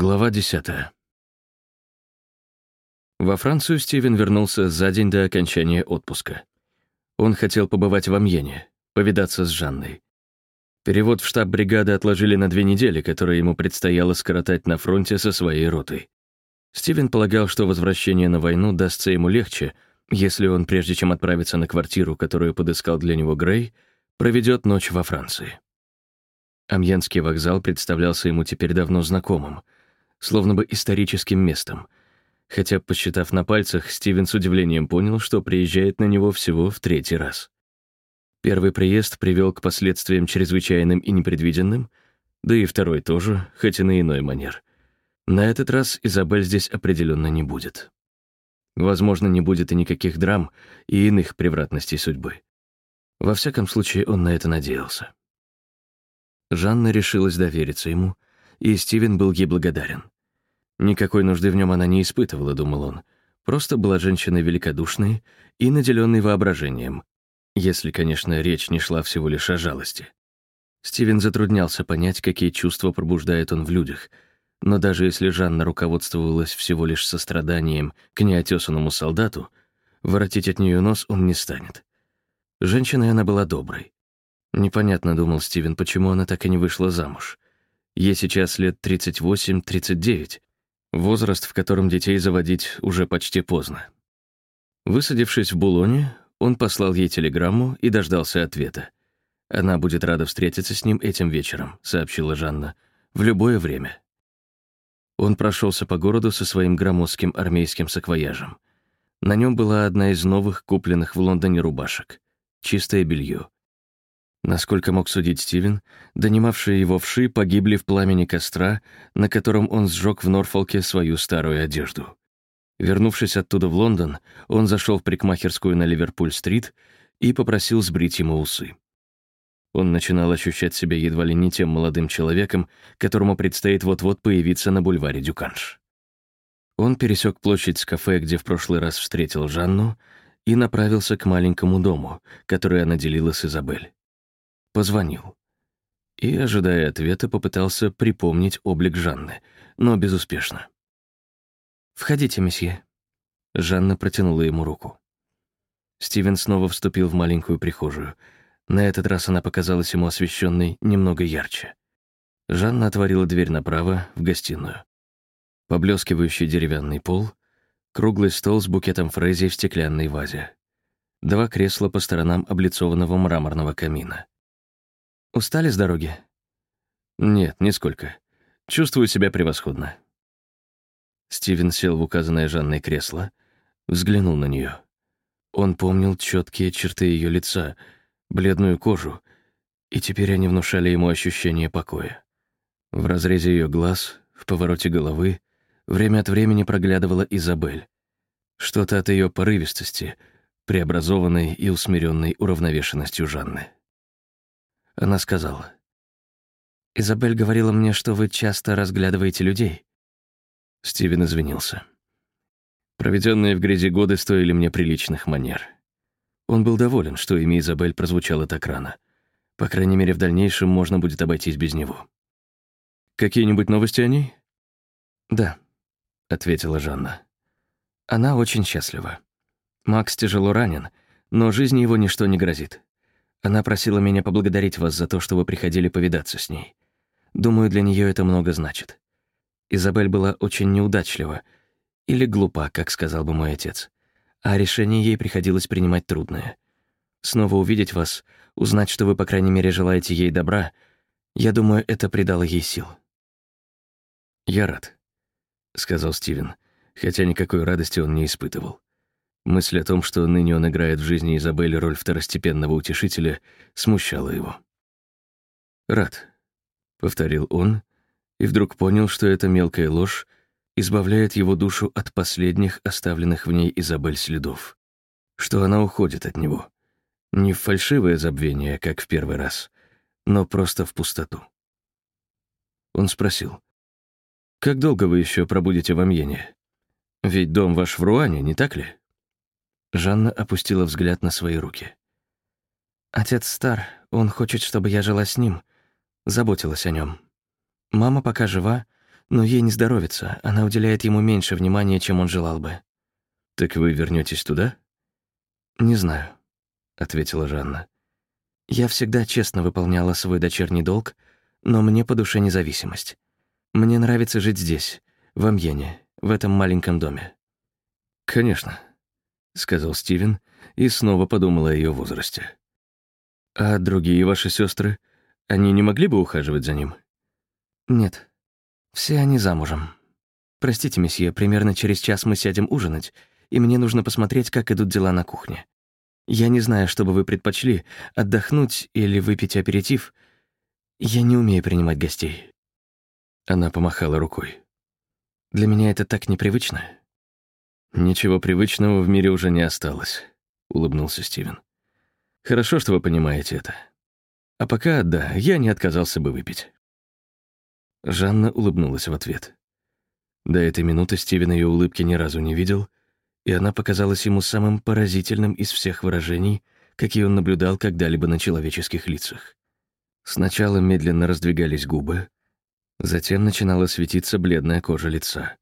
Глава 10. Во Францию Стивен вернулся за день до окончания отпуска. Он хотел побывать в Амьене, повидаться с Жанной. Перевод в штаб бригады отложили на две недели, которые ему предстояло скоротать на фронте со своей ротой. Стивен полагал, что возвращение на войну дастся ему легче, если он, прежде чем отправиться на квартиру, которую подыскал для него Грей, проведет ночь во Франции. Амьенский вокзал представлялся ему теперь давно знакомым — словно бы историческим местом. Хотя, посчитав на пальцах, Стивен с удивлением понял, что приезжает на него всего в третий раз. Первый приезд привел к последствиям чрезвычайным и непредвиденным, да и второй тоже, хоть и на иной манер. На этот раз Изабель здесь определенно не будет. Возможно, не будет и никаких драм и иных превратностей судьбы. Во всяком случае, он на это надеялся. Жанна решилась довериться ему — и Стивен был ей благодарен. Никакой нужды в нем она не испытывала, думал он. Просто была женщиной великодушной и наделенной воображением, если, конечно, речь не шла всего лишь о жалости. Стивен затруднялся понять, какие чувства пробуждает он в людях, но даже если Жанна руководствовалась всего лишь состраданием к неотесанному солдату, воротить от нее нос он не станет. Женщиной она была доброй. Непонятно, думал Стивен, почему она так и не вышла замуж. Ей сейчас лет 38-39, возраст, в котором детей заводить уже почти поздно. Высадившись в Булоне, он послал ей телеграмму и дождался ответа. «Она будет рада встретиться с ним этим вечером», — сообщила Жанна, — «в любое время». Он прошелся по городу со своим громоздким армейским саквояжем. На нем была одна из новых, купленных в Лондоне рубашек. Чистое белье. Насколько мог судить Стивен, донимавшие его вши погибли в пламени костра, на котором он сжег в Норфолке свою старую одежду. Вернувшись оттуда в Лондон, он зашел в парикмахерскую на Ливерпуль-стрит и попросил сбрить ему усы. Он начинал ощущать себя едва ли не тем молодым человеком, которому предстоит вот-вот появиться на бульваре Дюканш. Он пересек площадь с кафе, где в прошлый раз встретил Жанну, и направился к маленькому дому, который она делила с Изабель позвонил. И, ожидая ответа, попытался припомнить облик Жанны, но безуспешно. «Входите, месье». Жанна протянула ему руку. Стивен снова вступил в маленькую прихожую. На этот раз она показалась ему освещенной немного ярче. Жанна отворила дверь направо, в гостиную. Поблескивающий деревянный пол, круглый стол с букетом фрезий в стеклянной вазе. Два кресла по сторонам облицованного мраморного камина. Устали с дороги? Нет, нисколько. Чувствую себя превосходно. Стивен сел в указанное Жанной кресло, взглянул на нее. Он помнил четкие черты ее лица, бледную кожу, и теперь они внушали ему ощущение покоя. В разрезе ее глаз, в повороте головы, время от времени проглядывала Изабель. Что-то от ее порывистости, преобразованной и усмиренной уравновешенностью Жанны. Она сказала. «Изабель говорила мне, что вы часто разглядываете людей». Стивен извинился. Проведенные в грязи годы стоили мне приличных манер. Он был доволен, что имя Изабель прозвучало так рано. По крайней мере, в дальнейшем можно будет обойтись без него. «Какие-нибудь новости о ней?» «Да», — ответила Жанна. «Она очень счастлива. Макс тяжело ранен, но жизни его ничто не грозит. Она просила меня поблагодарить вас за то, что вы приходили повидаться с ней. Думаю, для нее это много значит. Изабель была очень неудачлива, или глупа, как сказал бы мой отец. А решение ей приходилось принимать трудное. Снова увидеть вас, узнать, что вы, по крайней мере, желаете ей добра, я думаю, это придало ей сил. «Я рад», — сказал Стивен, хотя никакой радости он не испытывал. Мысль о том, что ныне он играет в жизни Изабелли роль второстепенного утешителя, смущала его. «Рад», — повторил он, и вдруг понял, что эта мелкая ложь избавляет его душу от последних оставленных в ней Изабель следов, что она уходит от него. Не в фальшивое забвение, как в первый раз, но просто в пустоту. Он спросил, «Как долго вы еще пробудете в Амьене? Ведь дом ваш в Руане, не так ли?» Жанна опустила взгляд на свои руки. «Отец стар, он хочет, чтобы я жила с ним, заботилась о нем. Мама пока жива, но ей не здоровится, она уделяет ему меньше внимания, чем он желал бы. «Так вы вернетесь туда?» «Не знаю», — ответила Жанна. «Я всегда честно выполняла свой дочерний долг, но мне по душе независимость. Мне нравится жить здесь, в Амьене, в этом маленьком доме». «Конечно», — сказал Стивен и снова подумал о ее возрасте. «А другие ваши сестры, они не могли бы ухаживать за ним?» «Нет, все они замужем. Простите, месье, примерно через час мы сядем ужинать, и мне нужно посмотреть, как идут дела на кухне. Я не знаю, что бы вы предпочли, отдохнуть или выпить аперитив. Я не умею принимать гостей». Она помахала рукой. «Для меня это так непривычно». «Ничего привычного в мире уже не осталось», — улыбнулся Стивен. «Хорошо, что вы понимаете это. А пока, да, я не отказался бы выпить». Жанна улыбнулась в ответ. До этой минуты Стивен ее улыбки ни разу не видел, и она показалась ему самым поразительным из всех выражений, какие он наблюдал когда-либо на человеческих лицах. Сначала медленно раздвигались губы, затем начинала светиться бледная кожа лица.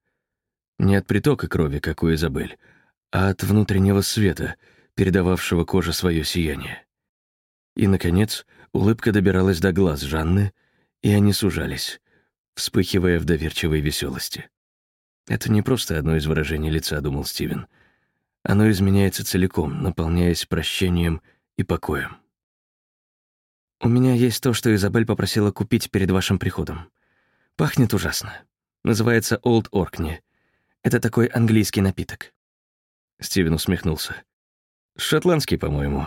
Не от притока крови, как у Изабель, а от внутреннего света, передававшего коже свое сияние. И, наконец, улыбка добиралась до глаз Жанны, и они сужались, вспыхивая в доверчивой веселости. Это не просто одно из выражений лица, думал Стивен. Оно изменяется целиком, наполняясь прощением и покоем. «У меня есть то, что Изабель попросила купить перед вашим приходом. Пахнет ужасно. Называется Old Orkney. Это такой английский напиток». Стивен усмехнулся. «Шотландский, по-моему.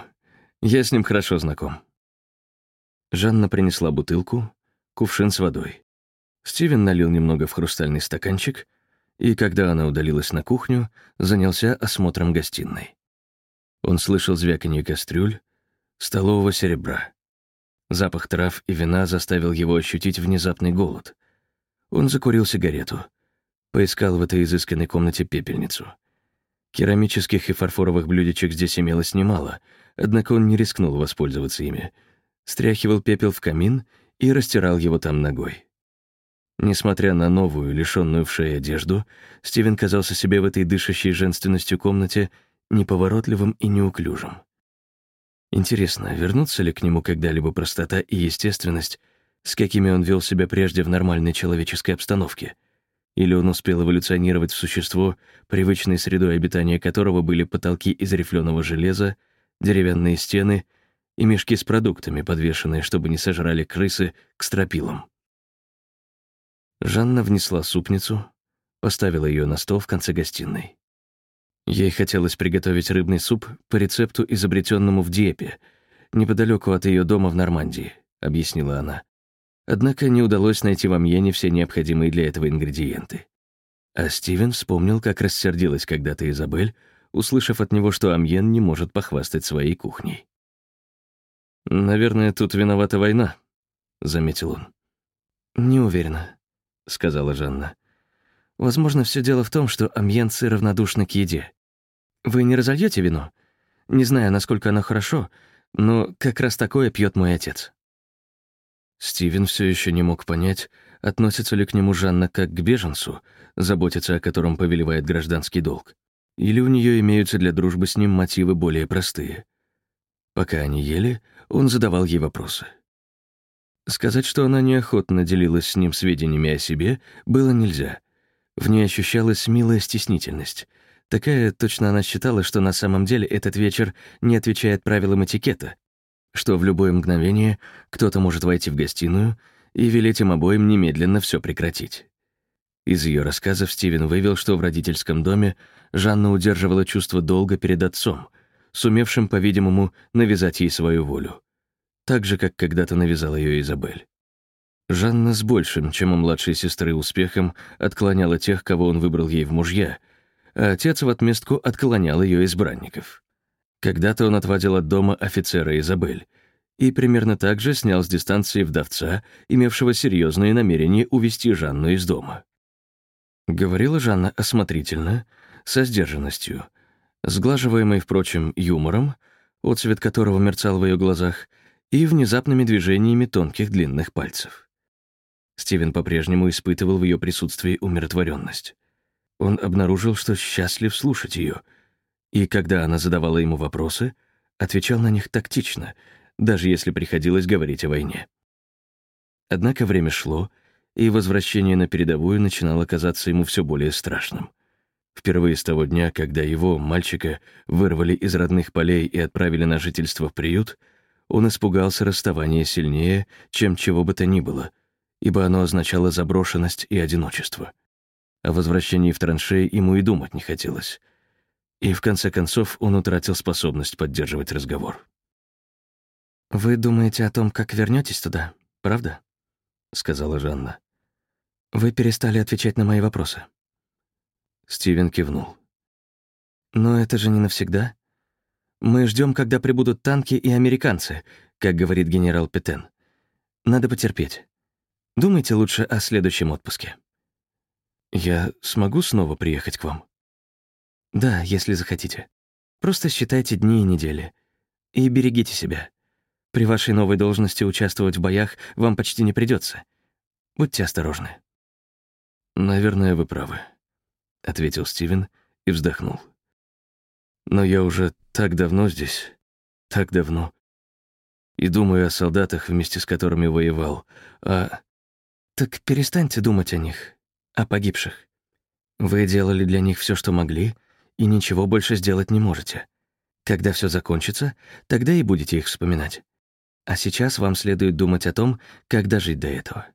Я с ним хорошо знаком». Жанна принесла бутылку, кувшин с водой. Стивен налил немного в хрустальный стаканчик — и когда она удалилась на кухню, занялся осмотром гостиной. Он слышал звяканье кастрюль, столового серебра. Запах трав и вина заставил его ощутить внезапный голод. Он закурил сигарету, поискал в этой изысканной комнате пепельницу. Керамических и фарфоровых блюдечек здесь имелось немало, однако он не рискнул воспользоваться ими. Стряхивал пепел в камин и растирал его там ногой. Несмотря на новую, лишенную в шее одежду, Стивен казался себе в этой дышащей женственностью комнате неповоротливым и неуклюжим. Интересно, вернутся ли к нему когда-либо простота и естественность, с какими он вел себя прежде в нормальной человеческой обстановке? Или он успел эволюционировать в существо, привычной средой обитания которого были потолки из рифленого железа, деревянные стены и мешки с продуктами, подвешенные, чтобы не сожрали крысы, к стропилам? Жанна внесла супницу, поставила ее на стол в конце гостиной. Ей хотелось приготовить рыбный суп по рецепту, изобретенному в Диепе, неподалеку от ее дома в Нормандии, объяснила она. Однако не удалось найти в Амьене все необходимые для этого ингредиенты. А Стивен вспомнил, как рассердилась когда-то Изабель, услышав от него, что Амьен не может похвастать своей кухней. «Наверное, тут виновата война», — заметил он. «Не уверена», — сказала Жанна. «Возможно, все дело в том, что амьенцы равнодушны к еде. Вы не разольете вино? Не знаю, насколько оно хорошо, но как раз такое пьет мой отец». Стивен все еще не мог понять, относится ли к нему Жанна как к беженцу, заботиться о котором повелевает гражданский долг, или у нее имеются для дружбы с ним мотивы более простые. Пока они ели, он задавал ей вопросы. Сказать, что она неохотно делилась с ним сведениями о себе, было нельзя. В ней ощущалась милая стеснительность. Такая точно она считала, что на самом деле этот вечер не отвечает правилам этикета, что в любое мгновение кто-то может войти в гостиную и велеть им обоим немедленно все прекратить. Из ее рассказов Стивен вывел, что в родительском доме Жанна удерживала чувство долга перед отцом, сумевшим, по-видимому, навязать ей свою волю так же, как когда-то навязал ее Изабель. Жанна с большим, чем у младшей сестры, успехом отклоняла тех, кого он выбрал ей в мужья, а отец в отместку отклонял ее избранников. Когда-то он отводил от дома офицера Изабель и примерно так же снял с дистанции вдовца, имевшего серьезные намерения увести Жанну из дома. Говорила Жанна осмотрительно, со сдержанностью, сглаживаемой, впрочем, юмором, отцвет которого мерцал в ее глазах, и внезапными движениями тонких длинных пальцев. Стивен по-прежнему испытывал в ее присутствии умиротворенность. Он обнаружил, что счастлив слушать ее, и когда она задавала ему вопросы, отвечал на них тактично, даже если приходилось говорить о войне. Однако время шло, и возвращение на передовую начинало казаться ему все более страшным. Впервые с того дня, когда его, мальчика, вырвали из родных полей и отправили на жительство в приют, он испугался расставания сильнее, чем чего бы то ни было, ибо оно означало заброшенность и одиночество. О возвращении в траншеи ему и думать не хотелось. И в конце концов он утратил способность поддерживать разговор. «Вы думаете о том, как вернетесь туда, правда?» — сказала Жанна. «Вы перестали отвечать на мои вопросы». Стивен кивнул. «Но это же не навсегда. Мы ждем, когда прибудут танки и американцы, как говорит генерал Петен. Надо потерпеть. Думайте лучше о следующем отпуске». «Я смогу снова приехать к вам?» «Да, если захотите. Просто считайте дни и недели. И берегите себя. При вашей новой должности участвовать в боях вам почти не придется. Будьте осторожны». «Наверное, вы правы», — ответил Стивен и вздохнул. «Но я уже так давно здесь, так давно, и думаю о солдатах, вместе с которыми воевал, а...» «Так перестаньте думать о них, о погибших. Вы делали для них все, что могли, и ничего больше сделать не можете. Когда все закончится, тогда и будете их вспоминать. А сейчас вам следует думать о том, как дожить до этого.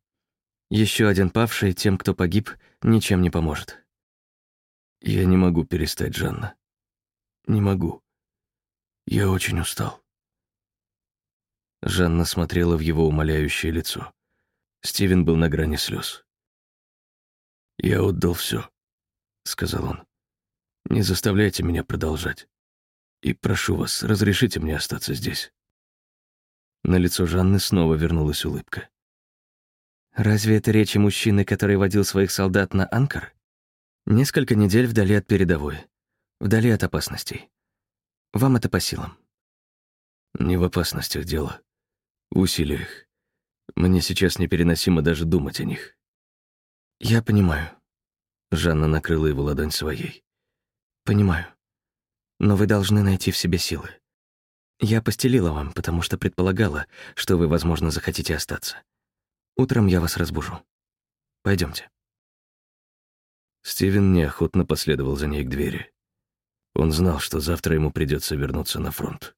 Еще один павший тем, кто погиб, ничем не поможет. Я не могу перестать, Жанна. Не могу. Я очень устал. Жанна смотрела в его умоляющее лицо. Стивен был на грани слез. «Я отдал все, сказал он. «Не заставляйте меня продолжать. И прошу вас, разрешите мне остаться здесь». На лицо Жанны снова вернулась улыбка. «Разве это речи мужчины, который водил своих солдат на Анкар?» Несколько недель вдали от передовой, вдали от опасностей. Вам это по силам. Не в опасностях дело, в усилиях. Мне сейчас непереносимо даже думать о них. Я понимаю. Жанна накрыла его ладонь своей. Понимаю. Но вы должны найти в себе силы. Я постелила вам, потому что предполагала, что вы, возможно, захотите остаться. Утром я вас разбужу. Пойдемте. Стивен неохотно последовал за ней к двери. Он знал, что завтра ему придется вернуться на фронт.